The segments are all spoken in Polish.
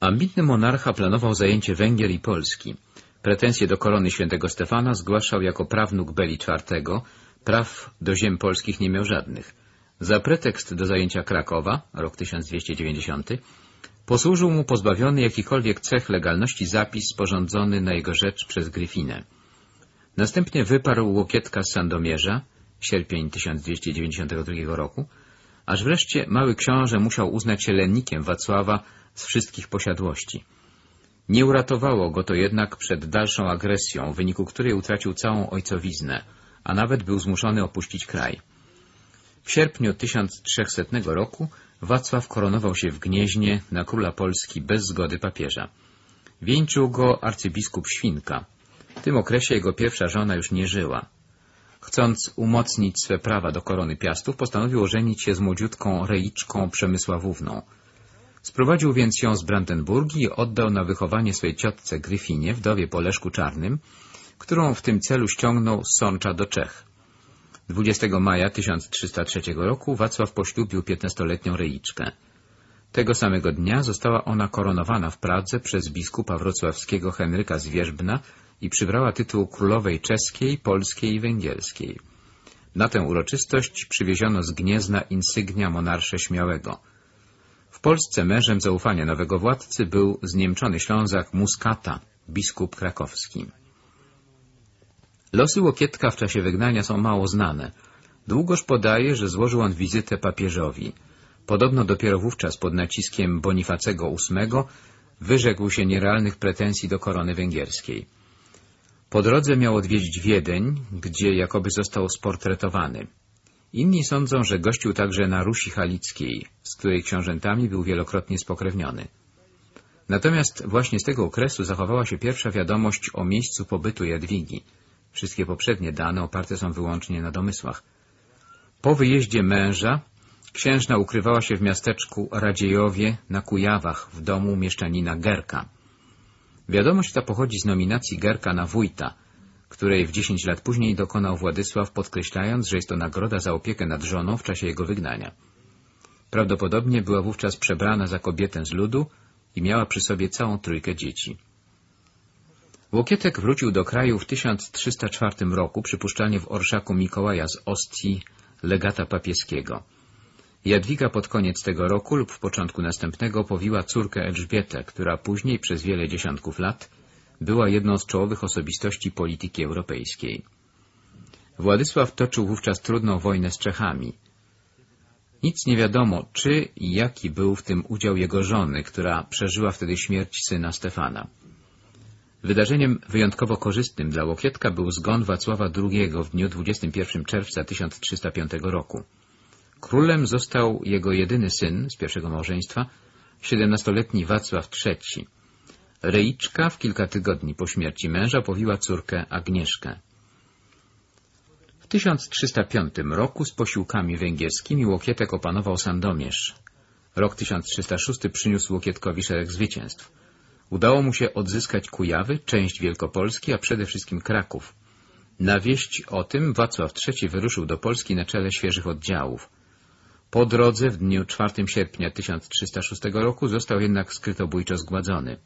Ambitny monarcha planował zajęcie Węgier i Polski. Pretensje do korony świętego Stefana zgłaszał jako prawnuk Beli IV, praw do ziem polskich nie miał żadnych. Za pretekst do zajęcia Krakowa, rok 1290, posłużył mu pozbawiony jakichkolwiek cech legalności zapis sporządzony na jego rzecz przez Gryfinę. Następnie wyparł Łokietka z Sandomierza, sierpień 1292 roku, aż wreszcie mały książę musiał uznać się lennikiem Wacława z wszystkich posiadłości. Nie uratowało go to jednak przed dalszą agresją, w wyniku której utracił całą ojcowiznę, a nawet był zmuszony opuścić kraj. W sierpniu 1300 roku Wacław koronował się w Gnieźnie na króla Polski bez zgody papieża. Wieńczył go arcybiskup Świnka. W tym okresie jego pierwsza żona już nie żyła. Chcąc umocnić swe prawa do korony Piastów, postanowił ożenić się z młodziutką Reiczką Przemysławówną. Sprowadził więc ją z Brandenburgii i oddał na wychowanie swej ciotce Gryfinie, wdowie po Leszku Czarnym, którą w tym celu ściągnął z Sącza do Czech. 20 maja 1303 roku Wacław poślubił piętnastoletnią Reiczkę. Tego samego dnia została ona koronowana w Pradze przez biskupa wrocławskiego Henryka Zwierzbna i przybrała tytuł królowej czeskiej, polskiej i węgierskiej. Na tę uroczystość przywieziono z Gniezna insygnia monarsze Śmiałego. W Polsce mężem zaufania nowego władcy był zniemczony Ślązak Muskata, biskup krakowski. Losy Łokietka w czasie wygnania są mało znane. Długoż podaje, że złożył on wizytę papieżowi. Podobno dopiero wówczas pod naciskiem Bonifacego VIII wyrzekł się nierealnych pretensji do korony węgierskiej. Po drodze miał odwiedzić Wiedeń, gdzie jakoby został sportretowany. Inni sądzą, że gościł także na Rusi Halickiej, z której książętami był wielokrotnie spokrewniony. Natomiast właśnie z tego okresu zachowała się pierwsza wiadomość o miejscu pobytu Jadwigi. Wszystkie poprzednie dane oparte są wyłącznie na domysłach. Po wyjeździe męża księżna ukrywała się w miasteczku Radziejowie na Kujawach w domu mieszczanina Gerka. Wiadomość ta pochodzi z nominacji Gerka na wójta, której w dziesięć lat później dokonał Władysław, podkreślając, że jest to nagroda za opiekę nad żoną w czasie jego wygnania. Prawdopodobnie była wówczas przebrana za kobietę z ludu i miała przy sobie całą trójkę dzieci. Łokietek wrócił do kraju w 1304 roku, przypuszczalnie w orszaku Mikołaja z Ostii, legata papieskiego. Jadwiga pod koniec tego roku lub w początku następnego powiła córkę Elżbietę, która później przez wiele dziesiątków lat była jedną z czołowych osobistości polityki europejskiej. Władysław toczył wówczas trudną wojnę z Czechami. Nic nie wiadomo, czy i jaki był w tym udział jego żony, która przeżyła wtedy śmierć syna Stefana. Wydarzeniem wyjątkowo korzystnym dla Łokietka był zgon Wacława II w dniu 21 czerwca 1305 roku. Królem został jego jedyny syn z pierwszego małżeństwa, siedemnastoletni Wacław III. Reiczka w kilka tygodni po śmierci męża powiła córkę Agnieszkę. W 1305 roku z posiłkami węgierskimi Łokietek opanował Sandomierz. Rok 1306 przyniósł Łokietkowi szereg zwycięstw. Udało mu się odzyskać Kujawy, część Wielkopolski, a przede wszystkim Kraków. Na wieść o tym Wacław III wyruszył do Polski na czele świeżych oddziałów. Po drodze w dniu 4 sierpnia 1306 roku został jednak skrytobójczo zgładzony.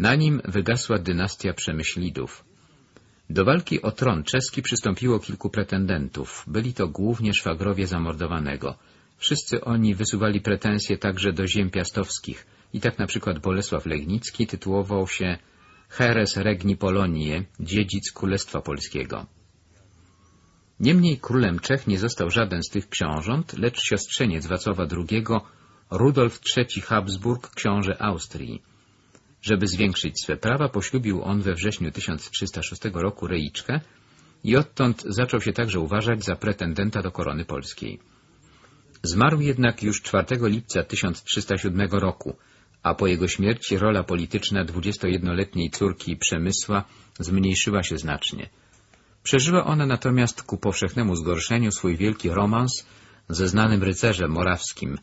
Na nim wygasła dynastia Przemyślidów. Do walki o tron czeski przystąpiło kilku pretendentów. Byli to głównie szwagrowie zamordowanego. Wszyscy oni wysuwali pretensje także do ziem piastowskich i tak na przykład Bolesław Legnicki tytułował się Heres Regni Polonie, dziedzic Królestwa Polskiego. Niemniej królem Czech nie został żaden z tych książąt, lecz siostrzeniec Wacława II, Rudolf III Habsburg, książę Austrii. Żeby zwiększyć swe prawa, poślubił on we wrześniu 1306 roku Reiczkę i odtąd zaczął się także uważać za pretendenta do korony polskiej. Zmarł jednak już 4 lipca 1307 roku, a po jego śmierci rola polityczna 21-letniej córki Przemysła zmniejszyła się znacznie. Przeżyła ona natomiast ku powszechnemu zgorszeniu swój wielki romans ze znanym rycerzem morawskim,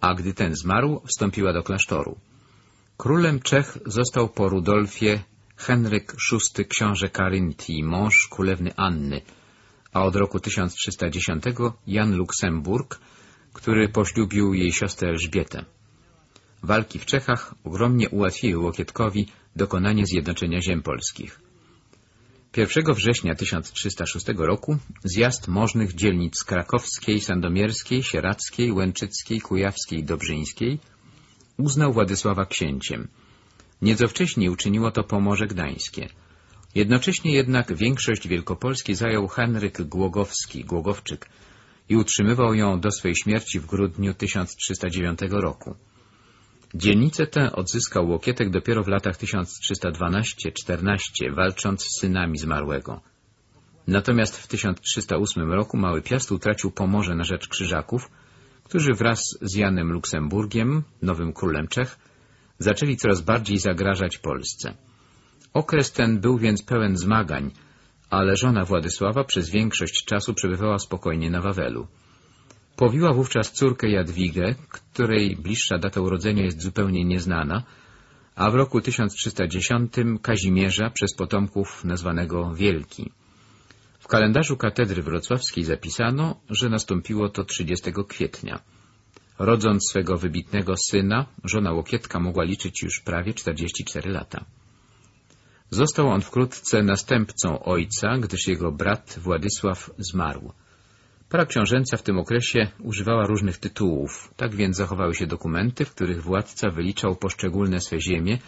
a gdy ten zmarł, wstąpiła do klasztoru. Królem Czech został po Rudolfie Henryk VI książę Karyntii, mąż królewny Anny, a od roku 1310 Jan Luksemburg, który poślubił jej siostrę Elżbietę. walki w Czechach ogromnie ułatwiły Łokietkowi dokonanie zjednoczenia ziem polskich. 1 września 1306 roku zjazd możnych dzielnic krakowskiej, sandomierskiej, sieradzkiej, łęczyckiej, kujawskiej i dobrzyńskiej uznał Władysława księciem. Nieco wcześniej uczyniło to Pomorze Gdańskie. Jednocześnie jednak większość Wielkopolski zajął Henryk Głogowski, Głogowczyk i utrzymywał ją do swej śmierci w grudniu 1309 roku. Dzielnicę tę odzyskał Łokietek dopiero w latach 1312-14, walcząc z synami zmarłego. Natomiast w 1308 roku Mały Piast utracił Pomorze na rzecz Krzyżaków, którzy wraz z Janem Luksemburgiem, nowym królem Czech, zaczęli coraz bardziej zagrażać Polsce. Okres ten był więc pełen zmagań, ale żona Władysława przez większość czasu przebywała spokojnie na Wawelu. Powiła wówczas córkę Jadwigę, której bliższa data urodzenia jest zupełnie nieznana, a w roku 1310 Kazimierza przez potomków nazwanego Wielki. W kalendarzu katedry wrocławskiej zapisano, że nastąpiło to 30 kwietnia. Rodząc swego wybitnego syna, żona Łokietka mogła liczyć już prawie 44 lata. Został on wkrótce następcą ojca, gdyż jego brat Władysław zmarł. Para książęca w tym okresie używała różnych tytułów, tak więc zachowały się dokumenty, w których władca wyliczał poszczególne swe ziemie,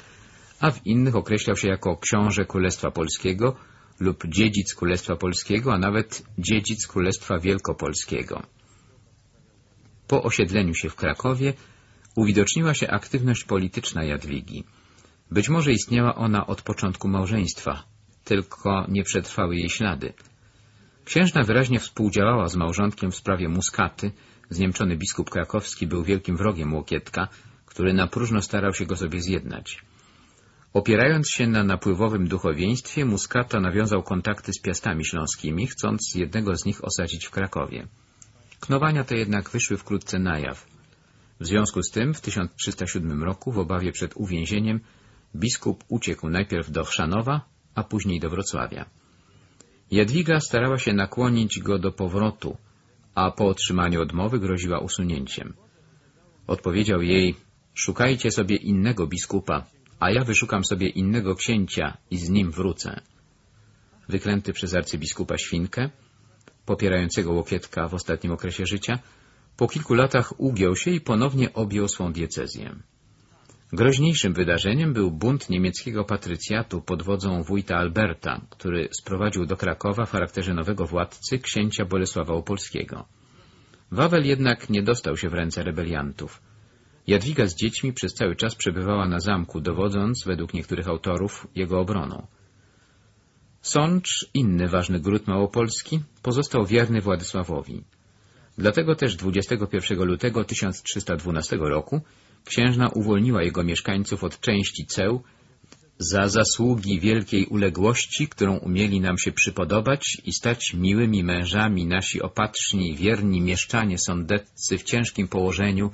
a w innych określał się jako książę Królestwa Polskiego lub dziedzic Królestwa Polskiego, a nawet dziedzic Królestwa Wielkopolskiego. Po osiedleniu się w Krakowie uwidoczniła się aktywność polityczna Jadwigi. Być może istniała ona od początku małżeństwa, tylko nie przetrwały jej ślady. Księżna wyraźnie współdziałała z małżonkiem w sprawie muskaty. Zniemczony biskup krakowski był wielkim wrogiem Łokietka, który na próżno starał się go sobie zjednać. Opierając się na napływowym duchowieństwie, Muskata nawiązał kontakty z piastami śląskimi, chcąc jednego z nich osadzić w Krakowie. Knowania te jednak wyszły wkrótce na jaw. W związku z tym w 1307 roku, w obawie przed uwięzieniem, biskup uciekł najpierw do Chrzanowa, a później do Wrocławia. Jadwiga starała się nakłonić go do powrotu, a po otrzymaniu odmowy groziła usunięciem. Odpowiedział jej, szukajcie sobie innego biskupa, a ja wyszukam sobie innego księcia i z nim wrócę. Wyklęty przez arcybiskupa Świnkę, popierającego Łokietka w ostatnim okresie życia, po kilku latach ugiął się i ponownie objął swą diecezję. Groźniejszym wydarzeniem był bunt niemieckiego patrycjatu pod wodzą wójta Alberta, który sprowadził do Krakowa w charakterze nowego władcy księcia Bolesława Opolskiego. Wawel jednak nie dostał się w ręce rebeliantów. Jadwiga z dziećmi przez cały czas przebywała na zamku, dowodząc, według niektórych autorów, jego obroną. Sącz, inny ważny gród małopolski, pozostał wierny Władysławowi. Dlatego też 21 lutego 1312 roku księżna uwolniła jego mieszkańców od części ceł za zasługi wielkiej uległości, którą umieli nam się przypodobać i stać miłymi mężami nasi opatrzni, wierni mieszczanie sądeccy w ciężkim położeniu,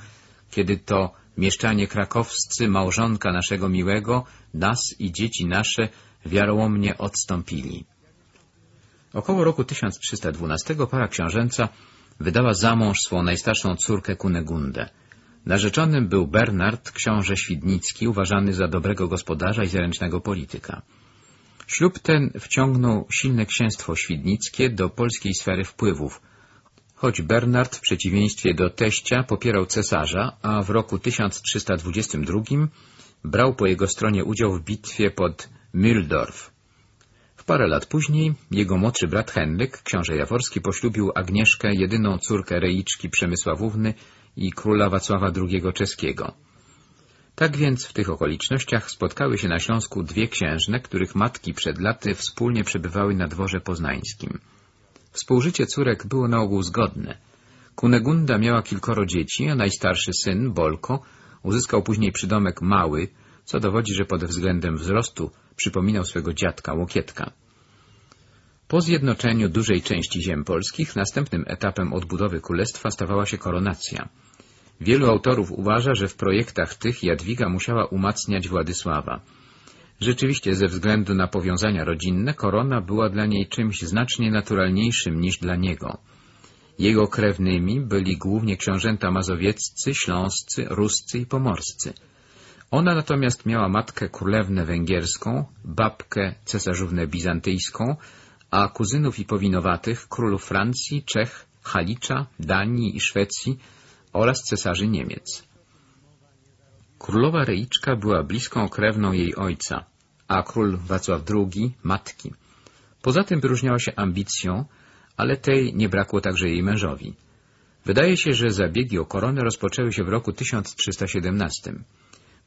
kiedy to mieszczanie krakowscy, małżonka naszego miłego, nas i dzieci nasze wiarołomnie odstąpili. Około roku 1312 para książęca wydała za mąż swą najstarszą córkę Kunegundę. Narzeczonym był Bernard, książę Świdnicki, uważany za dobrego gospodarza i zręcznego polityka. Ślub ten wciągnął silne księstwo świdnickie do polskiej sfery wpływów, choć Bernard w przeciwieństwie do teścia popierał cesarza, a w roku 1322 brał po jego stronie udział w bitwie pod Mühldorf. W parę lat później jego młodszy brat Henryk, książę Jaworski, poślubił Agnieszkę, jedyną córkę Reiczki Przemysławówny i króla Wacława II czeskiego. Tak więc w tych okolicznościach spotkały się na Śląsku dwie księżne, których matki przed laty wspólnie przebywały na dworze poznańskim. Współżycie córek było na ogół zgodne. Kunegunda miała kilkoro dzieci, a najstarszy syn, Bolko, uzyskał później przydomek Mały, co dowodzi, że pod względem wzrostu przypominał swego dziadka Łokietka. Po zjednoczeniu dużej części ziem polskich następnym etapem odbudowy królestwa stawała się koronacja. Wielu autorów uważa, że w projektach tych Jadwiga musiała umacniać Władysława. Rzeczywiście ze względu na powiązania rodzinne korona była dla niej czymś znacznie naturalniejszym niż dla niego. Jego krewnymi byli głównie książęta mazowieccy, śląscy, ruscy i pomorscy. Ona natomiast miała matkę królewnę węgierską, babkę cesarzownę bizantyjską, a kuzynów i powinowatych królów Francji, Czech, Halicza, Danii i Szwecji oraz cesarzy Niemiec. Królowa Reiczka była bliską krewną jej ojca, a król Wacław II matki. Poza tym wyróżniała się ambicją, ale tej nie brakło także jej mężowi. Wydaje się, że zabiegi o koronę rozpoczęły się w roku 1317.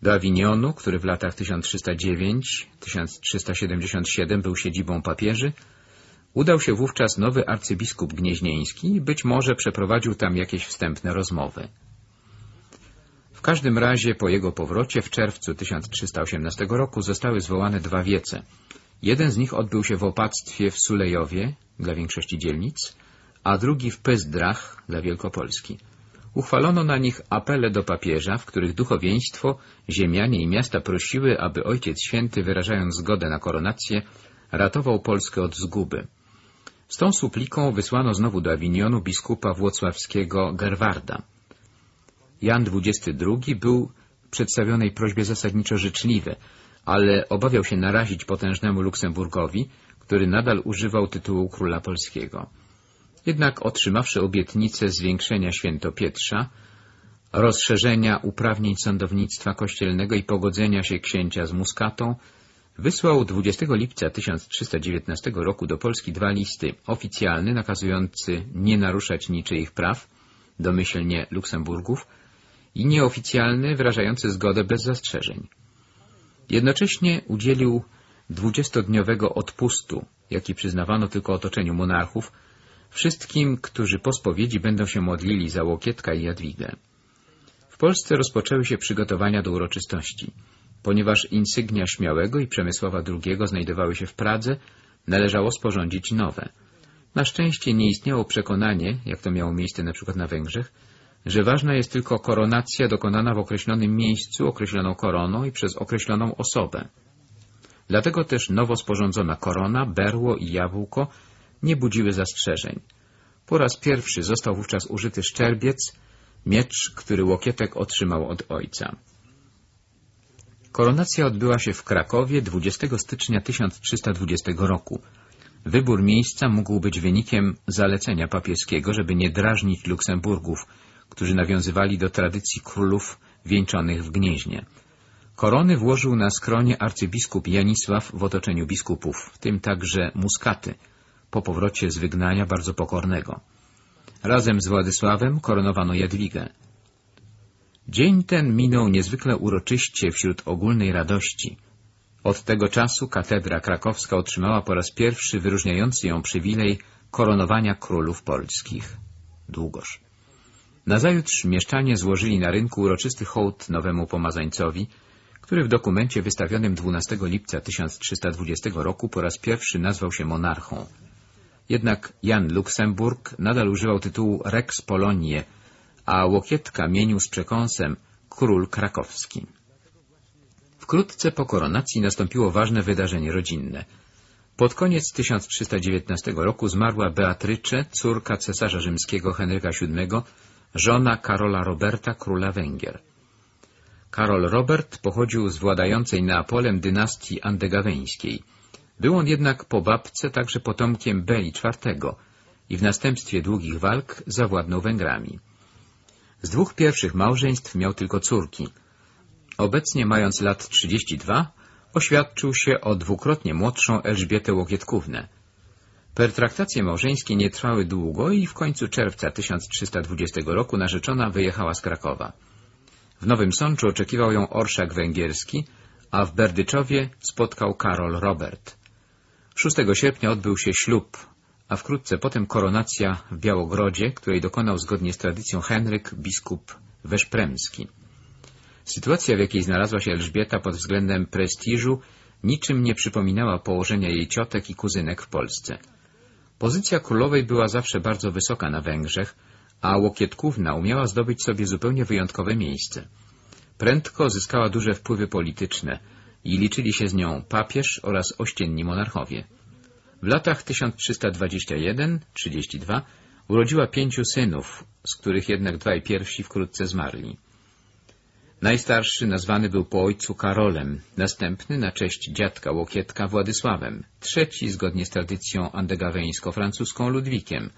Do Awinionu, który w latach 1309-1377 był siedzibą papieży, udał się wówczas nowy arcybiskup gnieźnieński i być może przeprowadził tam jakieś wstępne rozmowy. Każdym razie po jego powrocie w czerwcu 1318 roku zostały zwołane dwa wiece. Jeden z nich odbył się w opactwie w Sulejowie dla większości dzielnic, a drugi w Pyzdrach dla Wielkopolski. Uchwalono na nich apele do papieża, w których duchowieństwo, ziemianie i miasta prosiły, aby Ojciec Święty, wyrażając zgodę na koronację, ratował Polskę od zguby. Z tą supliką wysłano znowu do Awinionu biskupa włocławskiego Gerwarda. Jan XXII był przedstawionej prośbie zasadniczo życzliwy, ale obawiał się narazić potężnemu Luksemburgowi, który nadal używał tytułu króla polskiego. Jednak otrzymawszy obietnicę zwiększenia świętopietrza, rozszerzenia uprawnień sądownictwa kościelnego i pogodzenia się księcia z Muskatą, wysłał 20 lipca 1319 roku do Polski dwa listy, oficjalny nakazujący nie naruszać niczyich praw, domyślnie Luksemburgów, i nieoficjalny wyrażający zgodę bez zastrzeżeń. Jednocześnie udzielił dwudziestodniowego odpustu, jaki przyznawano tylko otoczeniu monarchów, wszystkim, którzy po spowiedzi będą się modlili za Łokietka i Jadwigę. W Polsce rozpoczęły się przygotowania do uroczystości. Ponieważ insygnia Śmiałego i Przemysława II znajdowały się w Pradze, należało sporządzić nowe. Na szczęście nie istniało przekonanie, jak to miało miejsce przykład na Węgrzech, że ważna jest tylko koronacja dokonana w określonym miejscu, określoną koroną i przez określoną osobę. Dlatego też nowo sporządzona korona, berło i jabłko nie budziły zastrzeżeń. Po raz pierwszy został wówczas użyty szczerbiec, miecz, który Łokietek otrzymał od ojca. Koronacja odbyła się w Krakowie 20 stycznia 1320 roku. Wybór miejsca mógł być wynikiem zalecenia papieskiego, żeby nie drażnić Luksemburgów, którzy nawiązywali do tradycji królów wieńczonych w Gnieźnie. Korony włożył na skronie arcybiskup Janisław w otoczeniu biskupów, w tym także Muskaty, po powrocie z wygnania bardzo pokornego. Razem z Władysławem koronowano Jadwigę. Dzień ten minął niezwykle uroczyście wśród ogólnej radości. Od tego czasu katedra krakowska otrzymała po raz pierwszy wyróżniający ją przywilej koronowania królów polskich. Długoż. Nazajutrz mieszczanie złożyli na rynku uroczysty hołd nowemu pomazańcowi, który w dokumencie wystawionym 12 lipca 1320 roku po raz pierwszy nazwał się monarchą. Jednak Jan Luksemburg nadal używał tytułu Rex Polonie, a Łokietka mienił z przekąsem Król Krakowski. Wkrótce po koronacji nastąpiło ważne wydarzenie rodzinne. Pod koniec 1319 roku zmarła Beatrycze, córka cesarza rzymskiego Henryka VII, żona Karola Roberta, króla Węgier. Karol Robert pochodził z władającej Neapolem dynastii andegaweńskiej. Był on jednak po babce także potomkiem Beli IV i w następstwie długich walk zawładnął Węgrami. Z dwóch pierwszych małżeństw miał tylko córki. Obecnie, mając lat 32, oświadczył się o dwukrotnie młodszą Elżbietę Łokietkównę. Pertraktacje małżeńskie nie trwały długo i w końcu czerwca 1320 roku narzeczona wyjechała z Krakowa. W Nowym Sączu oczekiwał ją orszak węgierski, a w Berdyczowie spotkał Karol Robert. 6 sierpnia odbył się ślub, a wkrótce potem koronacja w Białogrodzie, której dokonał zgodnie z tradycją Henryk, biskup Weszpremski. Sytuacja, w jakiej znalazła się Elżbieta pod względem prestiżu, niczym nie przypominała położenia jej ciotek i kuzynek w Polsce. Pozycja królowej była zawsze bardzo wysoka na Węgrzech, a Łokietkówna umiała zdobyć sobie zupełnie wyjątkowe miejsce. Prędko zyskała duże wpływy polityczne i liczyli się z nią papież oraz ościenni monarchowie. W latach 1321-32 Urodziła pięciu synów, z których jednak dwaj pierwsi wkrótce zmarli. Najstarszy nazwany był po ojcu Karolem, następny na cześć dziadka Łokietka Władysławem, trzeci zgodnie z tradycją andegaweńsko-francuską Ludwikiem,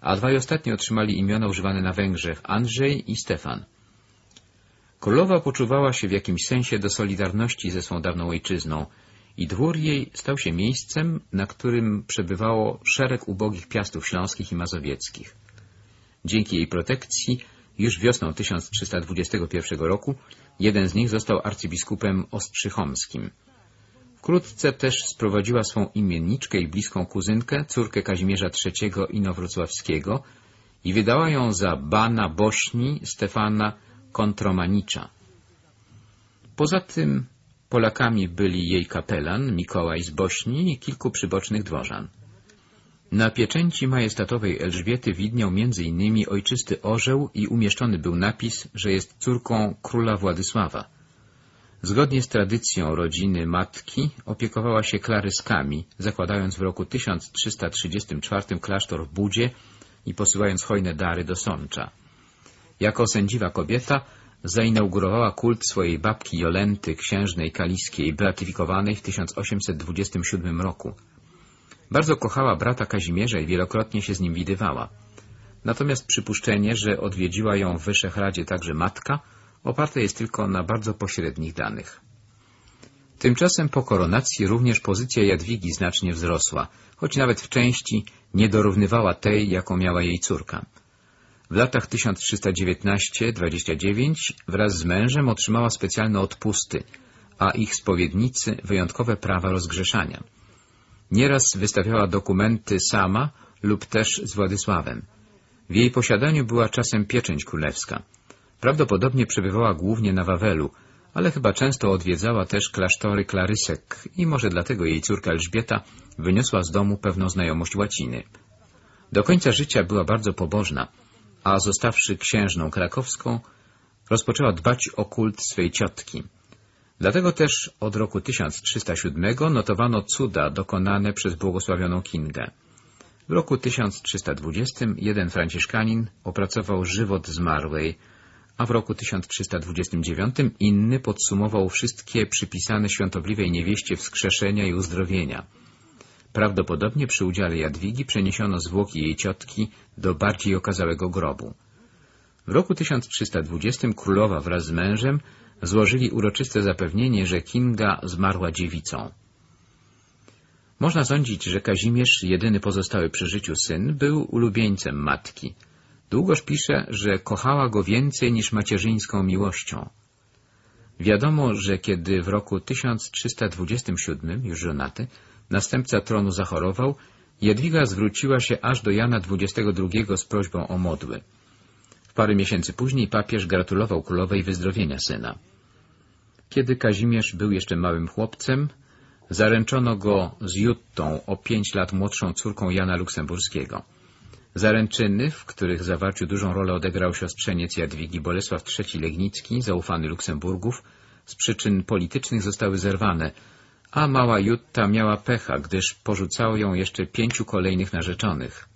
a dwaj ostatni otrzymali imiona używane na Węgrzech Andrzej i Stefan. Królowa poczuwała się w jakimś sensie do solidarności ze swą dawną ojczyzną i dwór jej stał się miejscem, na którym przebywało szereg ubogich piastów śląskich i mazowieckich. Dzięki jej protekcji już wiosną 1321 roku jeden z nich został arcybiskupem ostrzychomskim. Wkrótce też sprowadziła swą imienniczkę i bliską kuzynkę, córkę Kazimierza III Inowrocławskiego i wydała ją za bana Bośni Stefana Kontromanicza. Poza tym Polakami byli jej kapelan Mikołaj z Bośni i kilku przybocznych dworzan. Na pieczęci majestatowej Elżbiety widniał innymi ojczysty orzeł i umieszczony był napis, że jest córką króla Władysława. Zgodnie z tradycją rodziny matki opiekowała się klaryskami, zakładając w roku 1334 klasztor w Budzie i posyłając hojne dary do Sącza. Jako sędziwa kobieta zainaugurowała kult swojej babki Jolenty, księżnej kaliskiej, beatyfikowanej w 1827 roku. Bardzo kochała brata Kazimierza i wielokrotnie się z nim widywała. Natomiast przypuszczenie, że odwiedziła ją w Wyszehradzie także matka, oparte jest tylko na bardzo pośrednich danych. Tymczasem po koronacji również pozycja Jadwigi znacznie wzrosła, choć nawet w części nie dorównywała tej, jaką miała jej córka. W latach 1319-29 wraz z mężem otrzymała specjalne odpusty, a ich spowiednicy wyjątkowe prawa rozgrzeszania. Nieraz wystawiała dokumenty sama lub też z Władysławem. W jej posiadaniu była czasem pieczęć królewska. Prawdopodobnie przebywała głównie na Wawelu, ale chyba często odwiedzała też klasztory klarysek i może dlatego jej córka Elżbieta wyniosła z domu pewną znajomość łaciny. Do końca życia była bardzo pobożna, a zostawszy księżną krakowską, rozpoczęła dbać o kult swej ciotki. Dlatego też od roku 1307 notowano cuda dokonane przez błogosławioną Kingę. W roku 1320 jeden franciszkanin opracował żywot zmarłej, a w roku 1329 inny podsumował wszystkie przypisane świątobliwej niewieście wskrzeszenia i uzdrowienia. Prawdopodobnie przy udziale Jadwigi przeniesiono zwłoki jej ciotki do bardziej okazałego grobu. W roku 1320 królowa wraz z mężem złożyli uroczyste zapewnienie, że Kinga zmarła dziewicą. Można sądzić, że Kazimierz, jedyny pozostały przy życiu syn, był ulubieńcem matki. Długoż pisze, że kochała go więcej niż macierzyńską miłością. Wiadomo, że kiedy w roku 1327, już żonaty, następca tronu zachorował, Jadwiga zwróciła się aż do Jana XXII z prośbą o modły. Parę miesięcy później papież gratulował królowej wyzdrowienia syna. Kiedy Kazimierz był jeszcze małym chłopcem, zaręczono go z Juttą, o pięć lat młodszą córką Jana Luksemburskiego. Zaręczyny, w których zawarciu dużą rolę odegrał siostrzeniec Jadwigi Bolesław III Legnicki, zaufany Luksemburgów, z przyczyn politycznych zostały zerwane, a mała Jutta miała pecha, gdyż porzucało ją jeszcze pięciu kolejnych narzeczonych.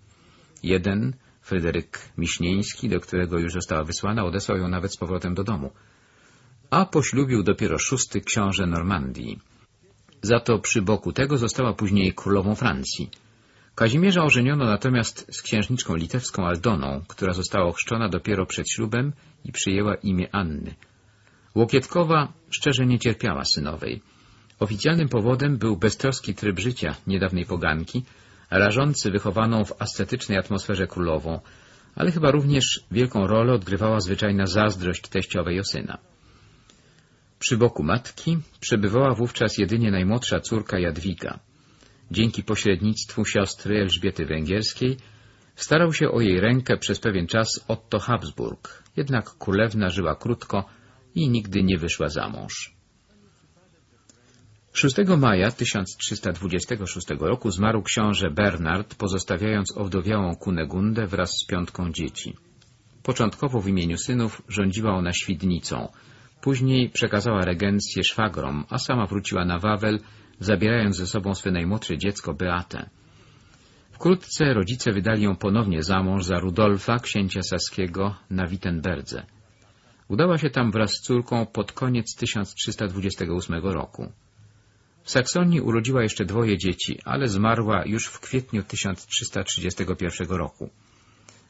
Jeden, Fryderyk Miśnieński, do którego już została wysłana, odesłał ją nawet z powrotem do domu. A poślubił dopiero szósty książę Normandii. Za to przy boku tego została później królową Francji. Kazimierza ożeniono natomiast z księżniczką litewską Aldoną, która została ochrzczona dopiero przed ślubem i przyjęła imię Anny. Łokietkowa szczerze nie cierpiała synowej. Oficjalnym powodem był beztroski tryb życia niedawnej poganki, rażący wychowaną w ascetycznej atmosferze królową, ale chyba również wielką rolę odgrywała zwyczajna zazdrość teściowej o syna. Przy boku matki przebywała wówczas jedynie najmłodsza córka Jadwiga. Dzięki pośrednictwu siostry Elżbiety Węgierskiej starał się o jej rękę przez pewien czas Otto Habsburg, jednak królewna żyła krótko i nigdy nie wyszła za mąż. 6 maja 1326 roku zmarł książę Bernard, pozostawiając owdowiałą Kunegundę wraz z piątką dzieci. Początkowo w imieniu synów rządziła ona Świdnicą, później przekazała regencję szwagrom, a sama wróciła na Wawel, zabierając ze sobą swe najmłodsze dziecko Beatę. Wkrótce rodzice wydali ją ponownie za mąż za Rudolfa, księcia saskiego, na Wittenberdze. Udała się tam wraz z córką pod koniec 1328 roku. W Saksonii urodziła jeszcze dwoje dzieci, ale zmarła już w kwietniu 1331 roku.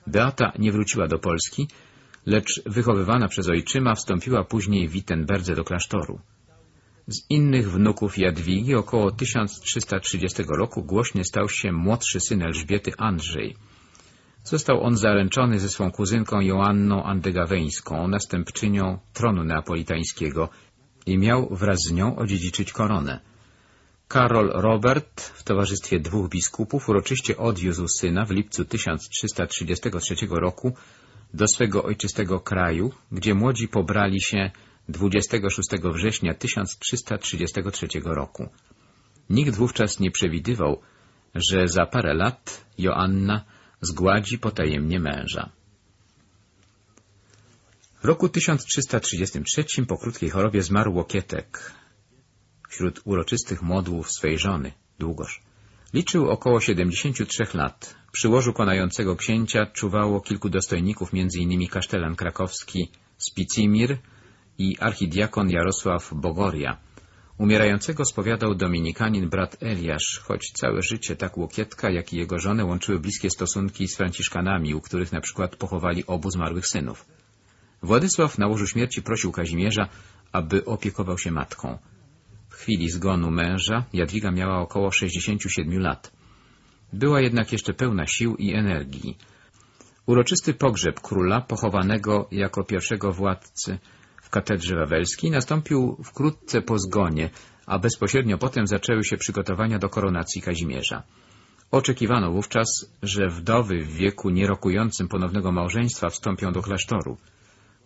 Beata nie wróciła do Polski, lecz wychowywana przez ojczyma wstąpiła później w Wittenberdze do klasztoru. Z innych wnuków Jadwigi około 1330 roku głośny stał się młodszy syn Elżbiety Andrzej. Został on zaręczony ze swą kuzynką Joanną Andegaweńską, następczynią tronu neapolitańskiego i miał wraz z nią odziedziczyć koronę. Karol Robert w towarzystwie dwóch biskupów uroczyście odwiózł syna w lipcu 1333 roku do swego ojczystego kraju, gdzie młodzi pobrali się 26 września 1333 roku. Nikt wówczas nie przewidywał, że za parę lat Joanna zgładzi potajemnie męża. W roku 1333 po krótkiej chorobie zmarł Łokietek, wśród uroczystych modłów swej żony, Długosz. Liczył około 73 lat. Przy łożu konającego księcia czuwało kilku dostojników, m.in. kasztelan krakowski Spicimir i archidiakon Jarosław Bogoria. Umierającego spowiadał dominikanin brat Eliasz, choć całe życie tak Łokietka, jak i jego żonę łączyły bliskie stosunki z franciszkanami, u których na przykład pochowali obu zmarłych synów. Władysław na łożu śmierci prosił Kazimierza, aby opiekował się matką. Chwili zgonu męża Jadwiga miała około 67 lat. Była jednak jeszcze pełna sił i energii. Uroczysty pogrzeb króla, pochowanego jako pierwszego władcy w katedrze wawelskiej, nastąpił wkrótce po zgonie, a bezpośrednio potem zaczęły się przygotowania do koronacji Kazimierza. Oczekiwano wówczas, że wdowy w wieku nierokującym ponownego małżeństwa wstąpią do klasztoru.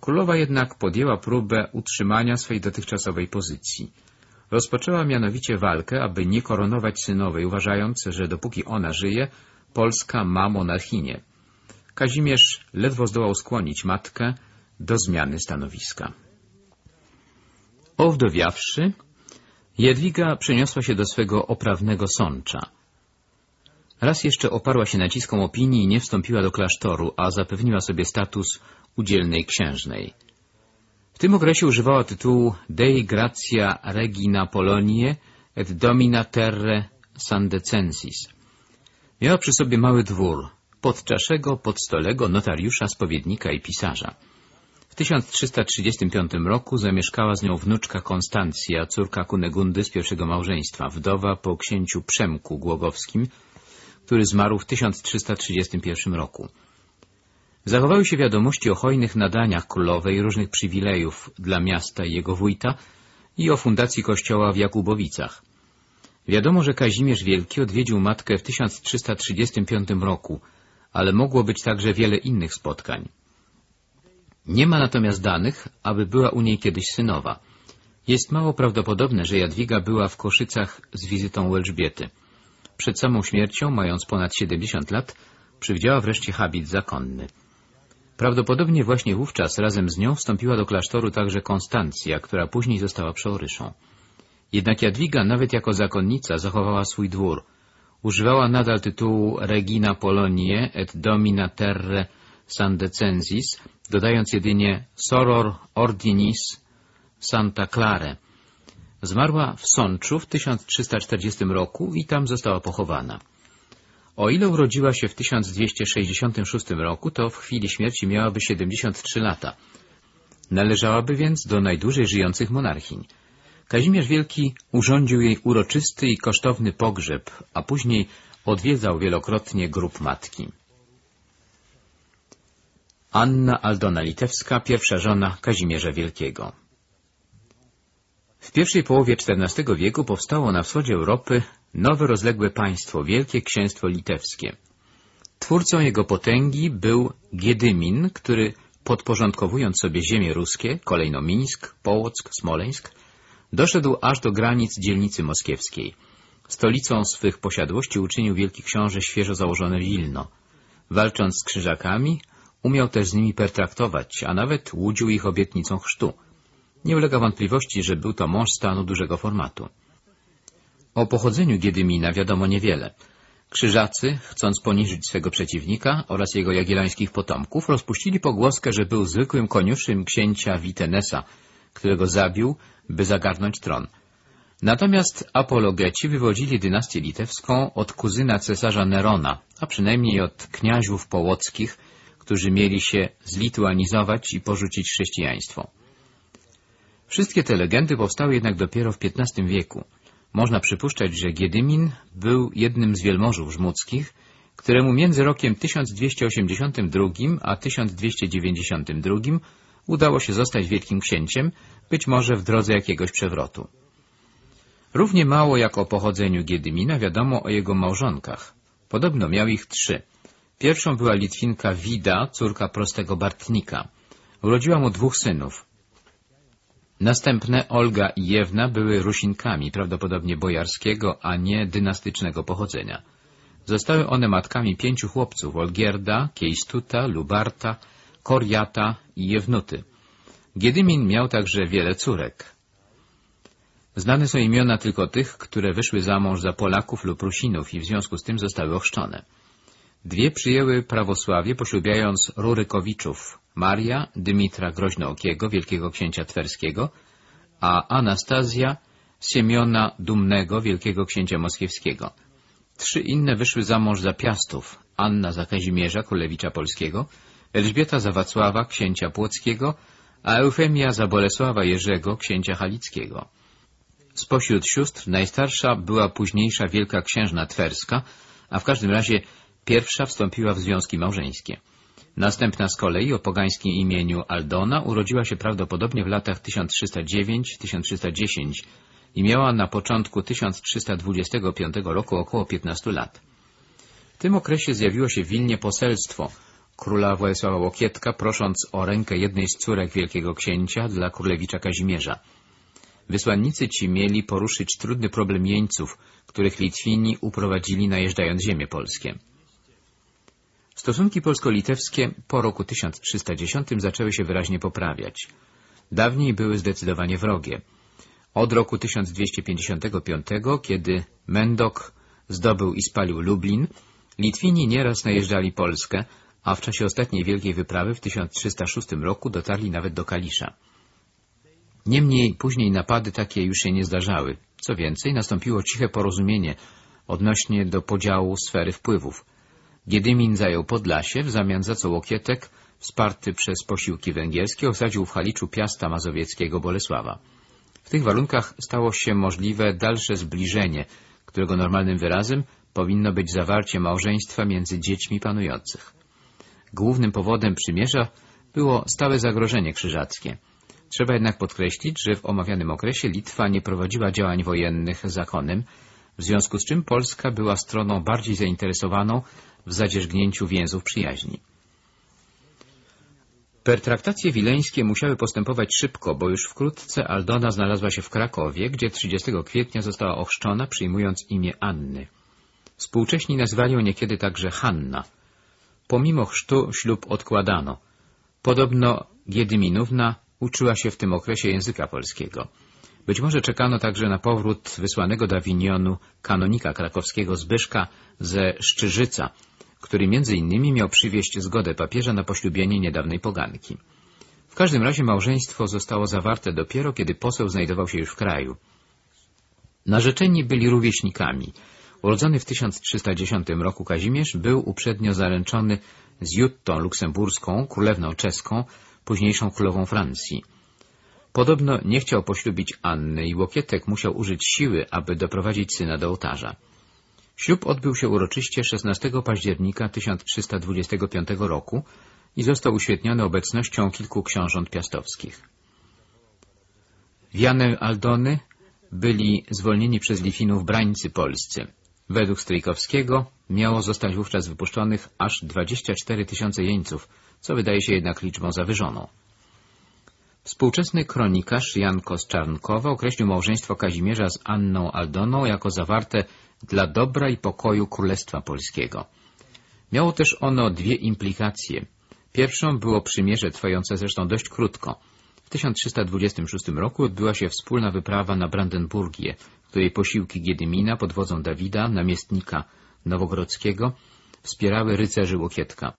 Królowa jednak podjęła próbę utrzymania swej dotychczasowej pozycji. Rozpoczęła mianowicie walkę, aby nie koronować synowej, uważając, że dopóki ona żyje, Polska ma monarchinię. Kazimierz ledwo zdołał skłonić matkę do zmiany stanowiska. Owdowiawszy, Jadwiga przeniosła się do swego oprawnego sącza. Raz jeszcze oparła się naciskom opinii i nie wstąpiła do klasztoru, a zapewniła sobie status udzielnej księżnej. Tym okresie używała tytułu Dei Gratia Regina Polonie et Domina Terre Sandecensis. Miała przy sobie mały dwór, podczaszego, podstolego, notariusza, spowiednika i pisarza. W 1335 roku zamieszkała z nią wnuczka Konstancja, córka Kunegundy z pierwszego małżeństwa, wdowa po księciu Przemku Głogowskim, który zmarł w 1331 roku. Zachowały się wiadomości o hojnych nadaniach królowej, różnych przywilejów dla miasta i jego wójta i o fundacji kościoła w Jakubowicach. Wiadomo, że Kazimierz Wielki odwiedził matkę w 1335 roku, ale mogło być także wiele innych spotkań. Nie ma natomiast danych, aby była u niej kiedyś synowa. Jest mało prawdopodobne, że Jadwiga była w Koszycach z wizytą u Elżbiety. Przed samą śmiercią, mając ponad 70 lat, przywdziała wreszcie habit zakonny. Prawdopodobnie właśnie wówczas razem z nią wstąpiła do klasztoru także Konstancja, która później została przeoryszą. Jednak Jadwiga, nawet jako zakonnica, zachowała swój dwór. Używała nadal tytułu Regina Polonie et Domina Terre Sandecensis, dodając jedynie Soror Ordinis Santa Clare. Zmarła w Sączu w 1340 roku i tam została pochowana. O ile urodziła się w 1266 roku, to w chwili śmierci miałaby 73 lata. Należałaby więc do najdłużej żyjących monarchiń. Kazimierz Wielki urządził jej uroczysty i kosztowny pogrzeb, a później odwiedzał wielokrotnie grób matki. Anna Aldona Litewska, pierwsza żona Kazimierza Wielkiego. W pierwszej połowie XIV wieku powstało na wschodzie Europy nowe rozległe państwo, Wielkie Księstwo Litewskie. Twórcą jego potęgi był Giedymin, który podporządkowując sobie ziemie ruskie, kolejno Mińsk, Połock, Smoleńsk, doszedł aż do granic dzielnicy moskiewskiej. Stolicą swych posiadłości uczynił wielki książę świeżo założone Wilno. Walcząc z krzyżakami, umiał też z nimi pertraktować, a nawet łudził ich obietnicą chrztu. Nie ulega wątpliwości, że był to mąż stanu dużego formatu. O pochodzeniu Giedymina wiadomo niewiele. Krzyżacy, chcąc poniżyć swego przeciwnika oraz jego jagielańskich potomków, rozpuścili pogłoskę, że był zwykłym koniuszym księcia Witenesa, którego zabił, by zagarnąć tron. Natomiast apologeci wywodzili dynastię litewską od kuzyna cesarza Nerona, a przynajmniej od kniaziów połockich, którzy mieli się zlituanizować i porzucić chrześcijaństwo. Wszystkie te legendy powstały jednak dopiero w XV wieku. Można przypuszczać, że Giedymin był jednym z wielmożów żmudzkich, któremu między rokiem 1282 a 1292 udało się zostać wielkim księciem, być może w drodze jakiegoś przewrotu. Równie mało jak o pochodzeniu Giedymina wiadomo o jego małżonkach. Podobno miał ich trzy. Pierwszą była Litwinka Wida, córka prostego Bartnika. Urodziła mu dwóch synów. Następne Olga i Jewna były Rusinkami, prawdopodobnie bojarskiego, a nie dynastycznego pochodzenia. Zostały one matkami pięciu chłopców, Olgierda, Kiejstuta, Lubarta, Koriata i Jewnuty. Giedymin miał także wiele córek. Znane są imiona tylko tych, które wyszły za mąż za Polaków lub Rusinów i w związku z tym zostały ochrzczone. Dwie przyjęły prawosławie, poślubiając Rurykowiczów, Maria, Dymitra Groźnookiego, wielkiego księcia twerskiego, a Anastazja, Siemiona Dumnego, wielkiego księcia moskiewskiego. Trzy inne wyszły za mąż za Piastów, Anna za Kazimierza, królewicza polskiego, Elżbieta za Wacława, księcia płockiego, a Eufemia za Bolesława Jerzego, księcia halickiego. Spośród sióstr najstarsza była późniejsza wielka księżna twerska, a w każdym razie pierwsza wstąpiła w związki małżeńskie. Następna z kolei o pogańskim imieniu Aldona urodziła się prawdopodobnie w latach 1309-1310 i miała na początku 1325 roku około 15 lat. W tym okresie zjawiło się w Wilnie poselstwo króla Władysława Łokietka, prosząc o rękę jednej z córek wielkiego księcia dla królewicza Kazimierza. Wysłannicy ci mieli poruszyć trudny problem jeńców, których Litwini uprowadzili najeżdżając ziemię polskie. Stosunki polsko-litewskie po roku 1310 zaczęły się wyraźnie poprawiać. Dawniej były zdecydowanie wrogie. Od roku 1255, kiedy Mendok zdobył i spalił Lublin, Litwini nieraz najeżdżali Polskę, a w czasie ostatniej wielkiej wyprawy w 1306 roku dotarli nawet do Kalisza. Niemniej później napady takie już się nie zdarzały. Co więcej, nastąpiło ciche porozumienie odnośnie do podziału sfery wpływów. Giedymin zajął Podlasie, w zamian za co Łokietek, wsparty przez posiłki węgierskie, osadził w Haliczu Piasta Mazowieckiego Bolesława. W tych warunkach stało się możliwe dalsze zbliżenie, którego normalnym wyrazem powinno być zawarcie małżeństwa między dziećmi panujących. Głównym powodem przymierza było stałe zagrożenie krzyżackie. Trzeba jednak podkreślić, że w omawianym okresie Litwa nie prowadziła działań wojennych zakonem, w związku z czym Polska była stroną bardziej zainteresowaną w zadzierzgnięciu więzów przyjaźni. Pertraktacje wileńskie musiały postępować szybko, bo już wkrótce Aldona znalazła się w Krakowie, gdzie 30 kwietnia została ochrzczona, przyjmując imię Anny. Współcześni nazywali ją niekiedy także Hanna. Pomimo chrztu ślub odkładano. Podobno Giedyminówna uczyła się w tym okresie języka polskiego. Być może czekano także na powrót wysłanego do Awinionu kanonika krakowskiego Zbyszka ze Szczyżyca, który między innymi miał przywieźć zgodę papieża na poślubienie niedawnej poganki. W każdym razie małżeństwo zostało zawarte dopiero, kiedy poseł znajdował się już w kraju. Narzeczeni byli rówieśnikami. Urodzony w 1310 roku Kazimierz był uprzednio zaręczony z Juttą luksemburską, królewną czeską, późniejszą królową Francji. Podobno nie chciał poślubić Anny i Łokietek musiał użyć siły, aby doprowadzić syna do ołtarza. Ślub odbył się uroczyście 16 października 1325 roku i został uświetniony obecnością kilku książąt piastowskich. Wianę Aldony byli zwolnieni przez Lifinów brańcy polscy. Według Stryjkowskiego miało zostać wówczas wypuszczonych aż 24 tysiące jeńców, co wydaje się jednak liczbą zawyżoną. Współczesny kronikarz Jan Kosczarnkowa określił małżeństwo Kazimierza z Anną Aldoną jako zawarte dla dobra i pokoju Królestwa Polskiego. Miało też ono dwie implikacje. Pierwszą było przymierze trwające zresztą dość krótko. W 1326 roku odbyła się wspólna wyprawa na Brandenburgię, której posiłki Giedymina pod wodzą Dawida, namiestnika Nowogrodzkiego wspierały rycerzy Łokietka.